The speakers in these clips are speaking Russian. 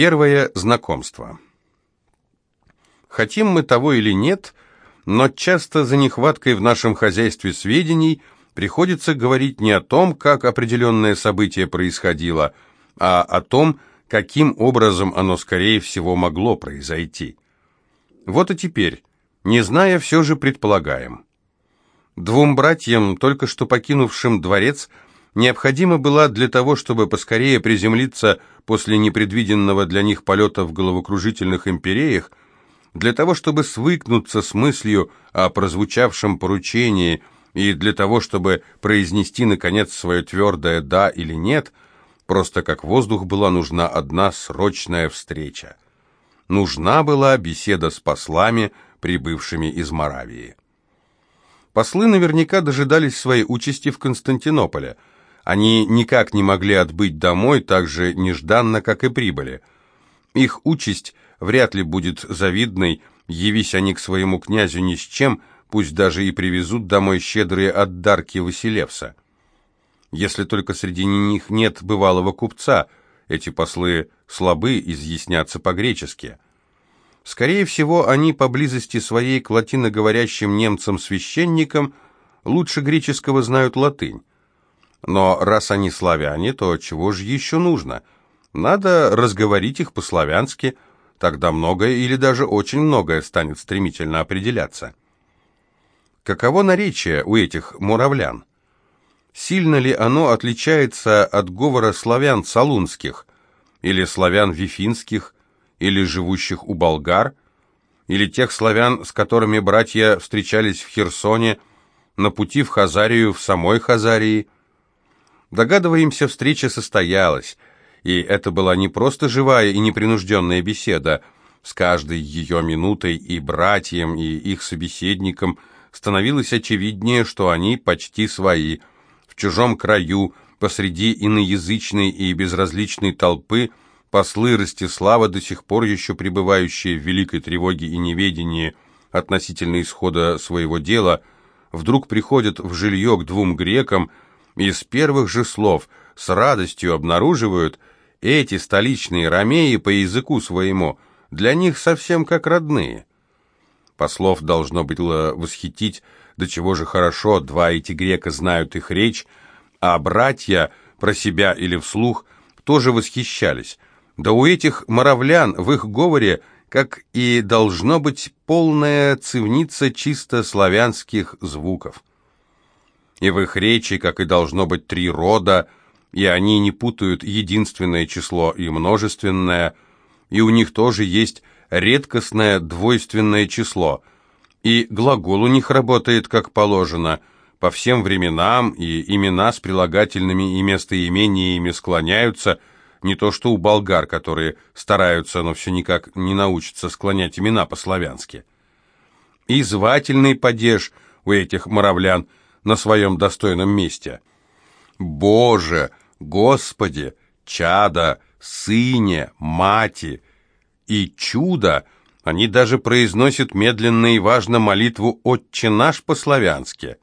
Первое знакомство. Хотим мы того или нет, но часто за нехваткой в нашем хозяйстве сведений приходится говорить не о том, как определенное событие происходило, а о том, каким образом оно, скорее всего, могло произойти. Вот и теперь, не зная, все же предполагаем. Двум братьям, только что покинувшим дворец, необходимо было для того, чтобы поскорее приземлиться после непредвиденного для них полета в головокружительных империях, для того, чтобы свыкнуться с мыслью о прозвучавшем поручении и для того, чтобы произнести, наконец, свое твердое «да» или «нет», просто как воздух была нужна одна срочная встреча. Нужна была беседа с послами, прибывшими из Моравии. Послы наверняка дожидались своей участи в Константинополе. Они никак не могли отбыть домой так же нежданно, как и прибыли. Их участь вряд ли будет завидной, явись они к своему князю ни с чем, пусть даже и привезут домой щедрые отдарки Василевса. Если только среди них нет бывалого купца, эти послы слабы изъясняться по-гречески. Скорее всего, они поблизости своей к латиноговорящим немцам-священникам лучше греческого знают латынь. Но раз они славяне, то чего же еще нужно? Надо разговорить их по-славянски, тогда многое или даже очень многое станет стремительно определяться. Каково наречие у этих муравлян? Сильно ли оно отличается от говора славян салунских, или славян вифинских, или живущих у болгар, или тех славян, с которыми братья встречались в Херсоне, на пути в Хазарию, в самой Хазарии. Догадываемся, встреча состоялась, и это была не просто живая и непринужденная беседа, с каждой ее минутой и братьям, и их собеседникам становилось очевиднее, что они почти свои, в чужом краю, посреди иноязычной и безразличной толпы – послы Ростислава, до сих пор еще пребывающие в великой тревоге и неведении относительно исхода своего дела, вдруг приходят в жилье к двум грекам и с первых же слов с радостью обнаруживают, эти столичные ромеи по языку своему для них совсем как родные. Послов должно было восхитить, до чего же хорошо два эти грека знают их речь, а братья про себя или вслух тоже восхищались, да у этих моравлян в их говоре, как и должно быть, полная цивница чисто славянских звуков. И в их речи, как и должно быть, три рода, и они не путают единственное число и множественное, и у них тоже есть редкостное двойственное число, и глагол у них работает как положено, по всем временам, и имена с прилагательными и местоимениями склоняются – не то что у болгар, которые стараются, но все никак не научатся склонять имена по-славянски. И звательный падеж у этих моравлян на своем достойном месте. «Боже! Господи! Чада! Сыне! Мати!» И чудо! Они даже произносят медленно и важно молитву «Отче наш» по-славянски.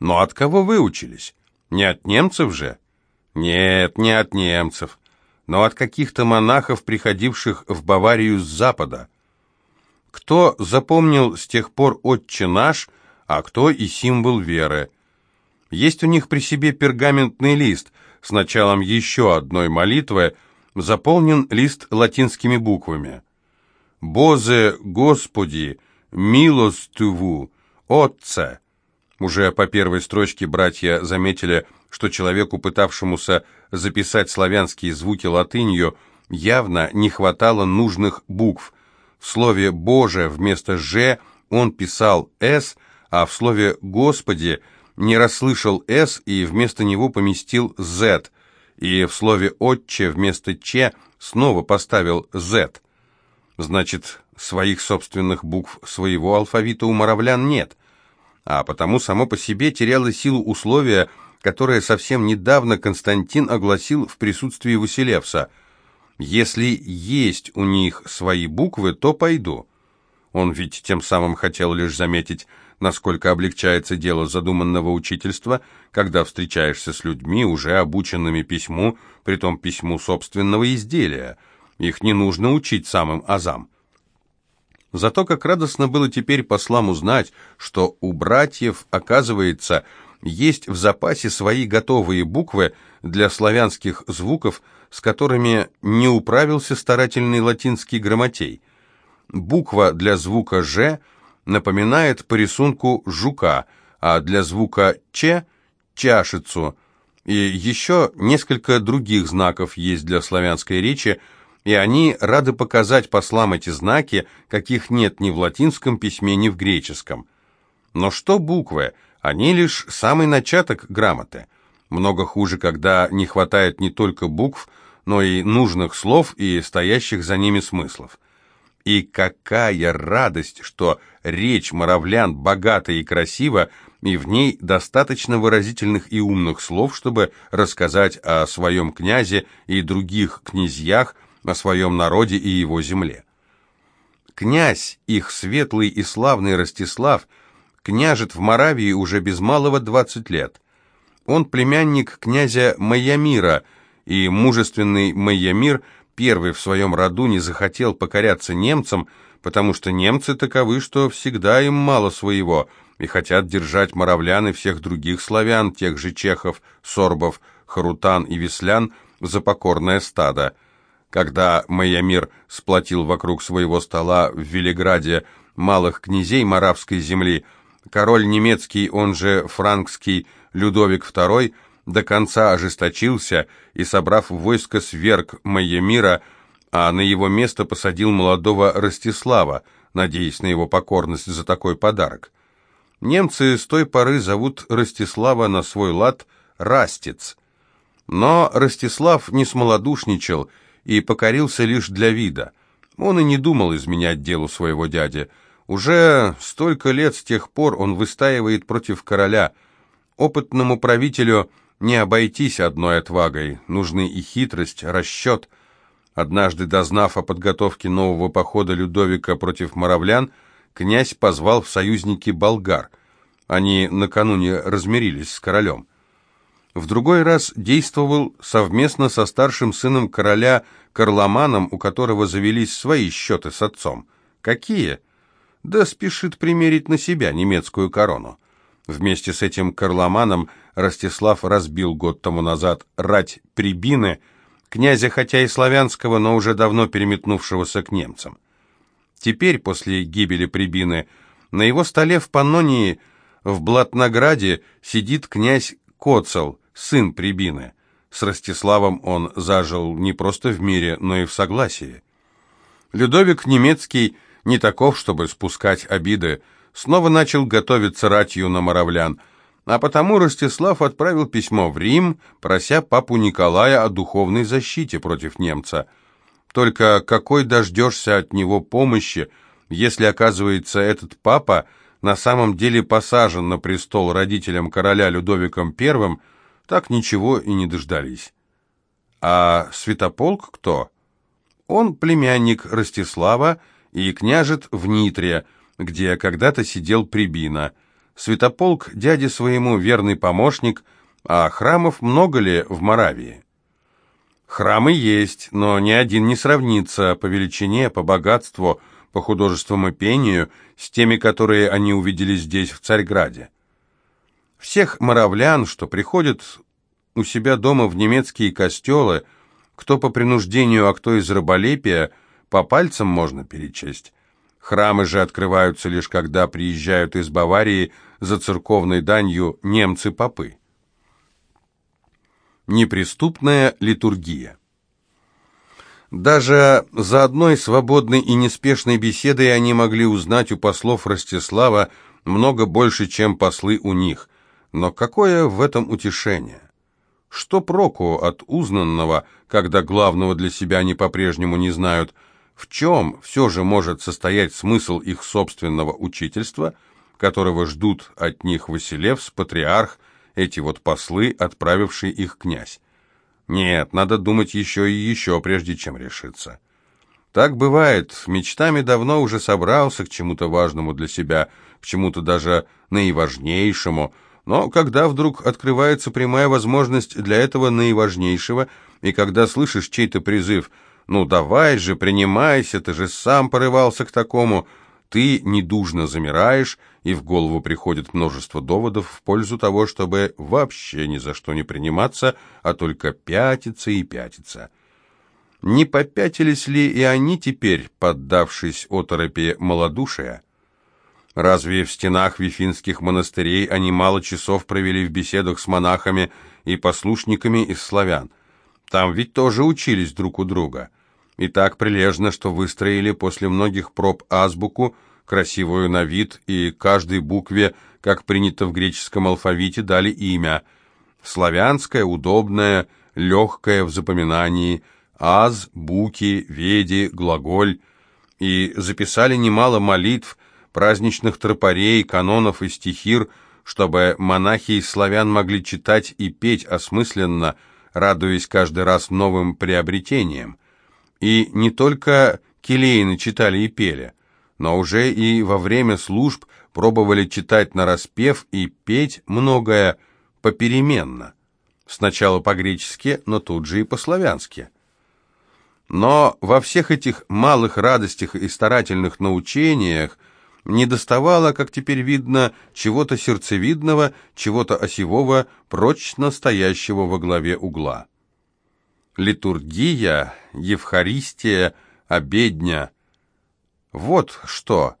Но от кого выучились? Не от немцев же? Нет, не от немцев но от каких-то монахов, приходивших в Баварию с запада. Кто запомнил с тех пор «Отче наш», а кто и символ веры. Есть у них при себе пергаментный лист с началом еще одной молитвы, заполнен лист латинскими буквами. «Бозе Господи, милостиву, Отце». Уже по первой строчке братья заметили, что человеку, пытавшемуся записать славянские звуки латынью, явно не хватало нужных букв. В слове «Боже» вместо «Ж» он писал «С», а в слове «Господи» не расслышал «С» и вместо него поместил «З», и в слове «Отче» вместо «Ч» снова поставил «З». Значит, своих собственных букв своего алфавита у моравлян нет, а потому само по себе теряло силу условия – которое совсем недавно Константин огласил в присутствии Василевса. «Если есть у них свои буквы, то пойду». Он ведь тем самым хотел лишь заметить, насколько облегчается дело задуманного учительства, когда встречаешься с людьми, уже обученными письму, притом письму собственного изделия. их не нужно учить самым азам. Зато как радостно было теперь послам узнать, что у братьев, оказывается, есть в запасе свои готовые буквы для славянских звуков, с которыми не управился старательный латинский грамотей. Буква для звука «ж» напоминает по рисунку жука, а для звука «ч» – чашицу. И еще несколько других знаков есть для славянской речи, и они рады показать послам эти знаки, каких нет ни в латинском письме, ни в греческом. Но что буквы? Они лишь самый начаток грамоты. Много хуже, когда не хватает не только букв, но и нужных слов и стоящих за ними смыслов. И какая радость, что речь моравлян богата и красива, и в ней достаточно выразительных и умных слов, чтобы рассказать о своем князе и других князьях, о своем народе и его земле. Князь, их светлый и славный Ростислав, княжит в Моравии уже без малого двадцать лет. Он племянник князя Майямира, и мужественный Майямир первый в своем роду не захотел покоряться немцам, потому что немцы таковы, что всегда им мало своего, и хотят держать моравлян и всех других славян, тех же чехов, сорбов, харутан и веслян, за покорное стадо. Когда Майямир сплотил вокруг своего стола в Велиграде малых князей Моравской земли, король немецкий, он же франкский Людовик II, до конца ожесточился и, собрав войско, сверг Майямира, а на его место посадил молодого Ростислава, надеясь на его покорность за такой подарок. Немцы с той поры зовут Ростислава на свой лад Растец. Но Ростислав не смолодушничал и покорился лишь для вида. Он и не думал изменять делу своего дяди. Уже столько лет с тех пор он выстаивает против короля. Опытному правителю не обойтись одной отвагой, нужны и хитрость, расчет. Однажды, дознав о подготовке нового похода Людовика против моравлян, князь позвал в союзники болгар. Они накануне размирились с королем в другой раз действовал совместно со старшим сыном короля Карломаном, у которого завелись свои счеты с отцом. Какие? Да спешит примерить на себя немецкую корону. Вместе с этим Карломаном Ростислав разбил год тому назад рать Прибины, князя хотя и славянского, но уже давно переметнувшегося к немцам. Теперь, после гибели Прибины, на его столе в Паннонии в Блатнограде сидит князь Коцел, сын Прибины. С Ростиславом он зажил не просто в мире, но и в согласии. Людовик немецкий не таков, чтобы спускать обиды, снова начал готовиться ратью на моравлян, а потому Ростислав отправил письмо в Рим, прося папу Николая о духовной защите против немца. Только какой дождешься от него помощи, если, оказывается, этот папа на самом деле посажен на престол родителям короля Людовиком I, так ничего и не дождались. А Святополк кто? Он племянник Ростислава и княжет в Нитре, где когда-то сидел Прибина. Святополк дяде своему верный помощник, а храмов много ли в Моравии? Храмы есть, но ни один не сравнится по величине, по богатству, по художествам и пению с теми, которые они увидели здесь, в Царьграде. Всех моравлян, что приходят у себя дома в немецкие костелы, кто по принуждению, а кто из раболепия, по пальцам можно перечесть. Храмы же открываются лишь когда приезжают из Баварии за церковной данью немцы-попы. Неприступная литургия даже за одной свободной и неспешной беседой они могли узнать у послов Ростислава много больше, чем послы у них. Но какое в этом утешение? Что проку от узнанного, когда главного для себя они по-прежнему не знают? В чем все же может состоять смысл их собственного учительства, которого ждут от них Василевс, патриарх, эти вот послы, отправивший их князь? Нет, надо думать еще и еще, прежде чем решиться. Так бывает, мечтами давно уже собрался к чему-то важному для себя, к чему-то даже наиважнейшему, но когда вдруг открывается прямая возможность для этого наиважнейшего, и когда слышишь чей-то призыв Ну давай же, принимайся, ты же сам порывался к такому. Ты недужно замираешь, и в голову приходит множество доводов в пользу того, чтобы вообще ни за что не приниматься, а только пятиться и пятиться. Не попятились ли и они теперь, поддавшись оторопе малодушия? Разве в стенах вифинских монастырей они мало часов провели в беседах с монахами и послушниками из славян? Там ведь тоже учились друг у друга. И так прилежно, что выстроили после многих проб азбуку, красивую на вид, и каждой букве, как принято в греческом алфавите, дали имя. Славянское, удобное, легкое в запоминании, аз, буки, веди, глаголь. И записали немало молитв, праздничных тропарей, канонов и стихир, чтобы монахи из славян могли читать и петь осмысленно, радуясь каждый раз новым приобретениям. И не только келейны читали и пели, но уже и во время служб пробовали читать на распев и петь многое попеременно. Сначала по-гречески, но тут же и по-славянски. Но во всех этих малых радостях и старательных научениях не доставало, как теперь видно, чего-то сердцевидного, чего-то осевого, прочно стоящего во главе угла. Литургия, Евхаристия, обедня – вот что.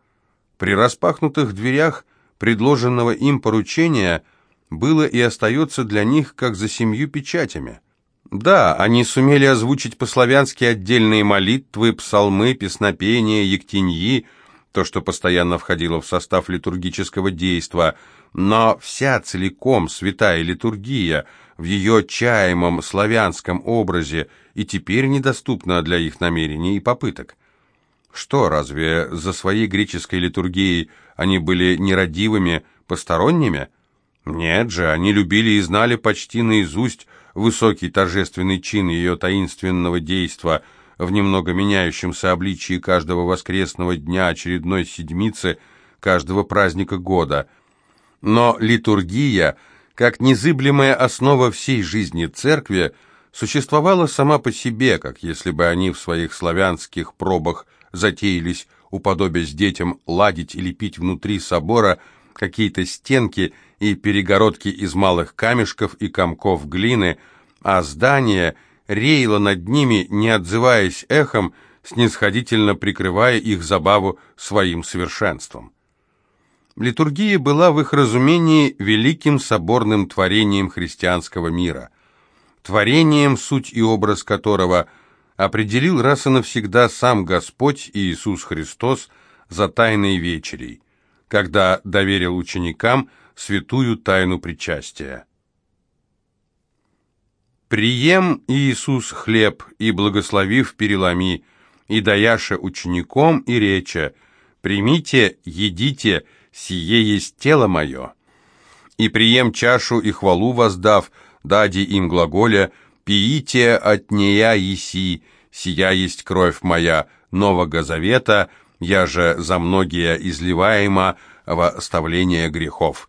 При распахнутых дверях предложенного им поручения было и остается для них, как за семью печатями. Да, они сумели озвучить по-славянски отдельные молитвы, псалмы, песнопения, ектеньи, то, что постоянно входило в состав литургического действа, но вся целиком святая литургия в ее чаемом славянском образе и теперь недоступна для их намерений и попыток. Что, разве за своей греческой литургией они были нерадивыми, посторонними? Нет же, они любили и знали почти наизусть высокий торжественный чин ее таинственного действа – в немного меняющемся обличии каждого воскресного дня очередной седмицы, каждого праздника года. Но литургия, как незыблемая основа всей жизни церкви, существовала сама по себе, как если бы они в своих славянских пробах затеялись, уподобясь детям, ладить и лепить внутри собора какие-то стенки и перегородки из малых камешков и комков глины, а здание — реяла над ними, не отзываясь эхом, снисходительно прикрывая их забаву своим совершенством. Литургия была в их разумении великим соборным творением христианского мира, творением, суть и образ которого определил раз и навсегда сам Господь Иисус Христос за тайной вечерей, когда доверил ученикам святую тайну причастия. «Прием, Иисус, хлеб, и благословив переломи, и даяша учеником и реча, примите, едите, сие есть тело мое. И прием чашу и хвалу воздав, дади им глаголя, пиите от нея еси, сия есть кровь моя, нового завета, я же за многие изливаема во оставление грехов»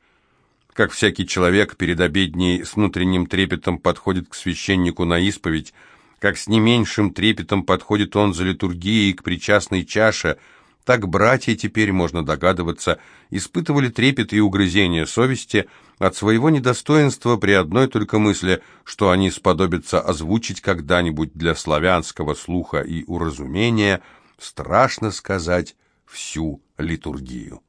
как всякий человек перед обедней с внутренним трепетом подходит к священнику на исповедь, как с не меньшим трепетом подходит он за литургией к причастной чаше, так братья теперь, можно догадываться, испытывали трепет и угрызение совести от своего недостоинства при одной только мысли, что они сподобятся озвучить когда-нибудь для славянского слуха и уразумения, страшно сказать, всю литургию.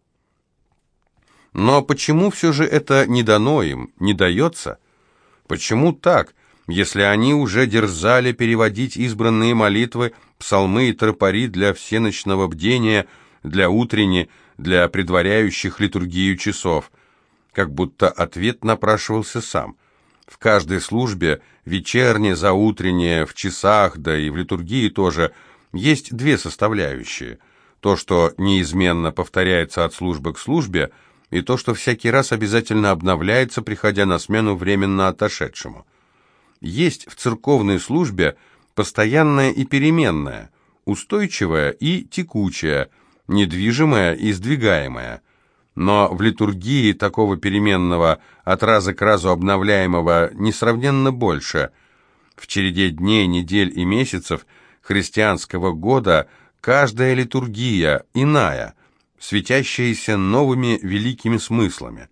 Но почему все же это не дано им, не дается? Почему так, если они уже дерзали переводить избранные молитвы, псалмы и тропари для всеночного бдения, для утренни, для предваряющих литургию часов? Как будто ответ напрашивался сам. В каждой службе, вечерне, заутренне, в часах, да и в литургии тоже, есть две составляющие. То, что неизменно повторяется от службы к службе – и то, что всякий раз обязательно обновляется, приходя на смену временно отошедшему. Есть в церковной службе постоянное и переменное, устойчивое и текучее, недвижимое и сдвигаемое. Но в литургии такого переменного, от раза к разу обновляемого, несравненно больше. В череде дней, недель и месяцев христианского года каждая литургия иная, светящаяся новыми великими смыслами.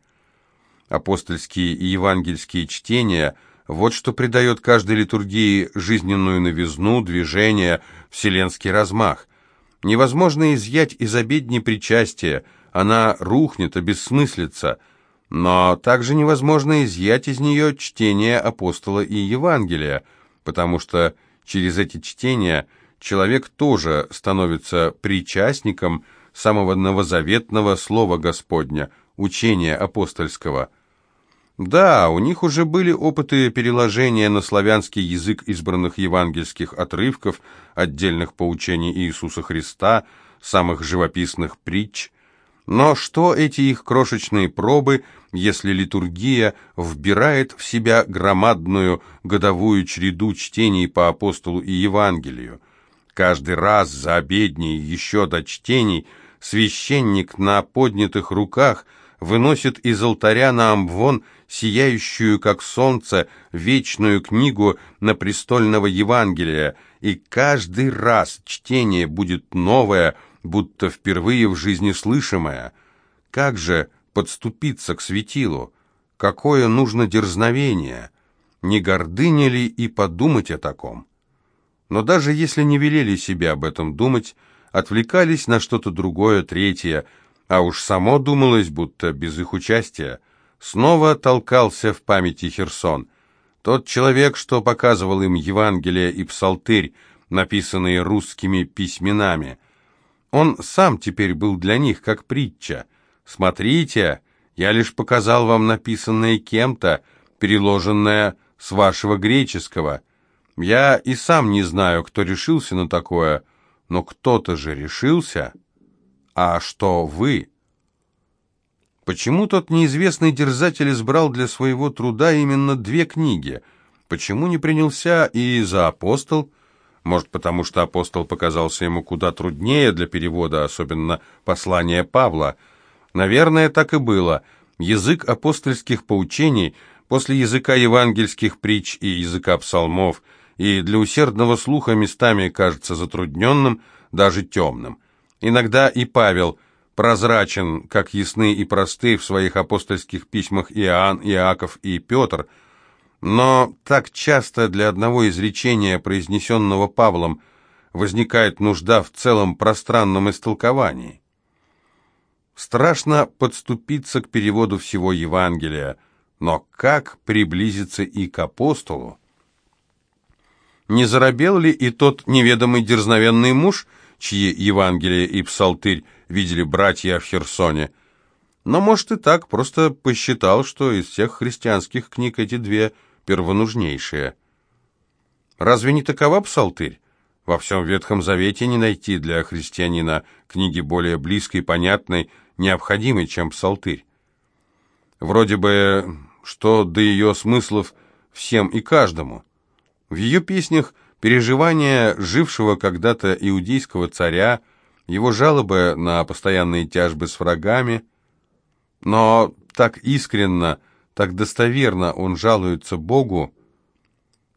Апостольские и евангельские чтения – вот что придает каждой литургии жизненную новизну, движение, вселенский размах. Невозможно изъять из обедни причастие, она рухнет, обессмыслится, но также невозможно изъять из нее чтение апостола и Евангелия, потому что через эти чтения человек тоже становится причастником самого новозаветного слова Господня, учения апостольского – да, у них уже были опыты переложения на славянский язык избранных евангельских отрывков, отдельных поучений Иисуса Христа, самых живописных притч. Но что эти их крошечные пробы, если литургия вбирает в себя громадную годовую череду чтений по апостолу и Евангелию? Каждый раз за обедней еще до чтений священник на поднятых руках выносит из алтаря на амвон сияющую, как солнце, вечную книгу на престольного Евангелия, и каждый раз чтение будет новое, будто впервые в жизни слышимое. Как же подступиться к светилу? Какое нужно дерзновение? Не гордыня ли и подумать о таком? Но даже если не велели себе об этом думать, отвлекались на что-то другое, третье, а уж само думалось, будто без их участия – Снова толкался в памяти Херсон. Тот человек, что показывал им Евангелие и Псалтырь, написанные русскими письменами. Он сам теперь был для них как притча. «Смотрите, я лишь показал вам написанное кем-то, переложенное с вашего греческого. Я и сам не знаю, кто решился на такое, но кто-то же решился. А что вы?» Почему тот неизвестный дерзатель избрал для своего труда именно две книги? Почему не принялся и за апостол? Может, потому что апостол показался ему куда труднее для перевода, особенно послание Павла. Наверное, так и было. Язык апостольских поучений после языка евангельских притч и языка псалмов и для усердного слуха местами кажется затрудненным, даже темным. Иногда и Павел – прозрачен, как ясны и просты в своих апостольских письмах Иоанн, Иаков и Петр, но так часто для одного изречения, произнесенного Павлом, возникает нужда в целом пространном истолковании. Страшно подступиться к переводу всего Евангелия, но как приблизиться и к апостолу? Не заробел ли и тот неведомый дерзновенный муж, чьи Евангелие и Псалтырь видели братья в Херсоне. Но, может, и так, просто посчитал, что из всех христианских книг эти две первонужнейшие. Разве не такова псалтырь? Во всем Ветхом Завете не найти для христианина книги более близкой, понятной, необходимой, чем псалтырь. Вроде бы, что до ее смыслов всем и каждому. В ее песнях переживания жившего когда-то иудейского царя – его жалобы на постоянные тяжбы с врагами, но так искренно, так достоверно он жалуется Богу,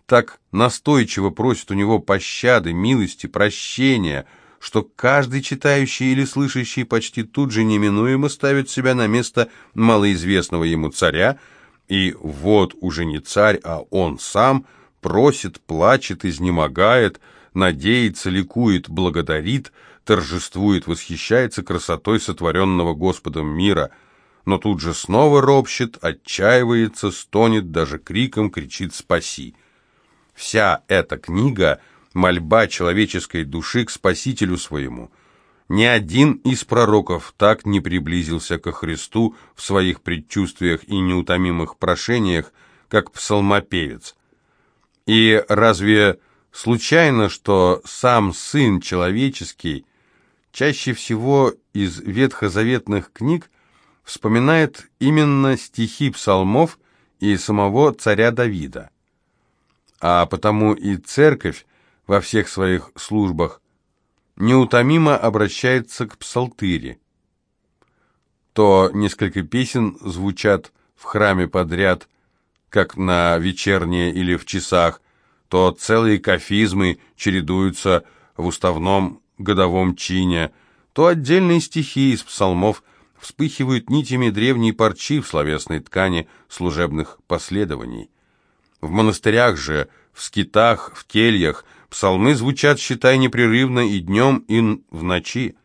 так настойчиво просит у него пощады, милости, прощения, что каждый читающий или слышащий почти тут же неминуемо ставит себя на место малоизвестного ему царя, и вот уже не царь, а он сам просит, плачет, изнемогает, надеется, ликует, благодарит, торжествует, восхищается красотой сотворенного Господом мира, но тут же снова ропщет, отчаивается, стонет, даже криком кричит «Спаси!». Вся эта книга – мольба человеческой души к Спасителю своему. Ни один из пророков так не приблизился ко Христу в своих предчувствиях и неутомимых прошениях, как псалмопевец. И разве случайно, что сам Сын Человеческий – чаще всего из ветхозаветных книг вспоминает именно стихи псалмов и самого царя Давида. А потому и церковь во всех своих службах неутомимо обращается к псалтыре. То несколько песен звучат в храме подряд, как на вечернее или в часах, то целые кафизмы чередуются в уставном годовом чине, то отдельные стихи из псалмов вспыхивают нитями древней парчи в словесной ткани служебных последований. В монастырях же, в скитах, в кельях псалмы звучат, считай, непрерывно и днем, и в ночи.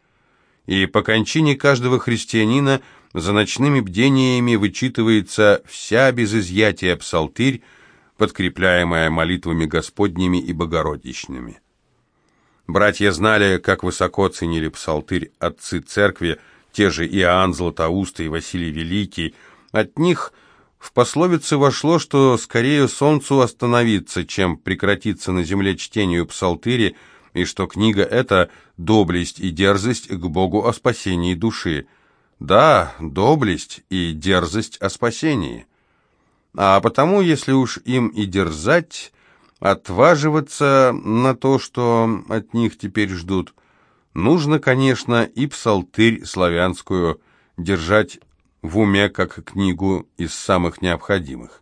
И по кончине каждого христианина за ночными бдениями вычитывается вся без изъятия псалтырь, подкрепляемая молитвами Господними и Богородичными. Братья знали, как высоко ценили псалтырь отцы церкви, те же Иоанн Златоуст и Василий Великий. От них в пословице вошло, что скорее солнцу остановиться, чем прекратиться на земле чтению псалтыри, и что книга эта – доблесть и дерзость к Богу о спасении души. Да, доблесть и дерзость о спасении. А потому, если уж им и дерзать, отваживаться на то, что от них теперь ждут, нужно, конечно, и псалтырь славянскую держать в уме как книгу из самых необходимых.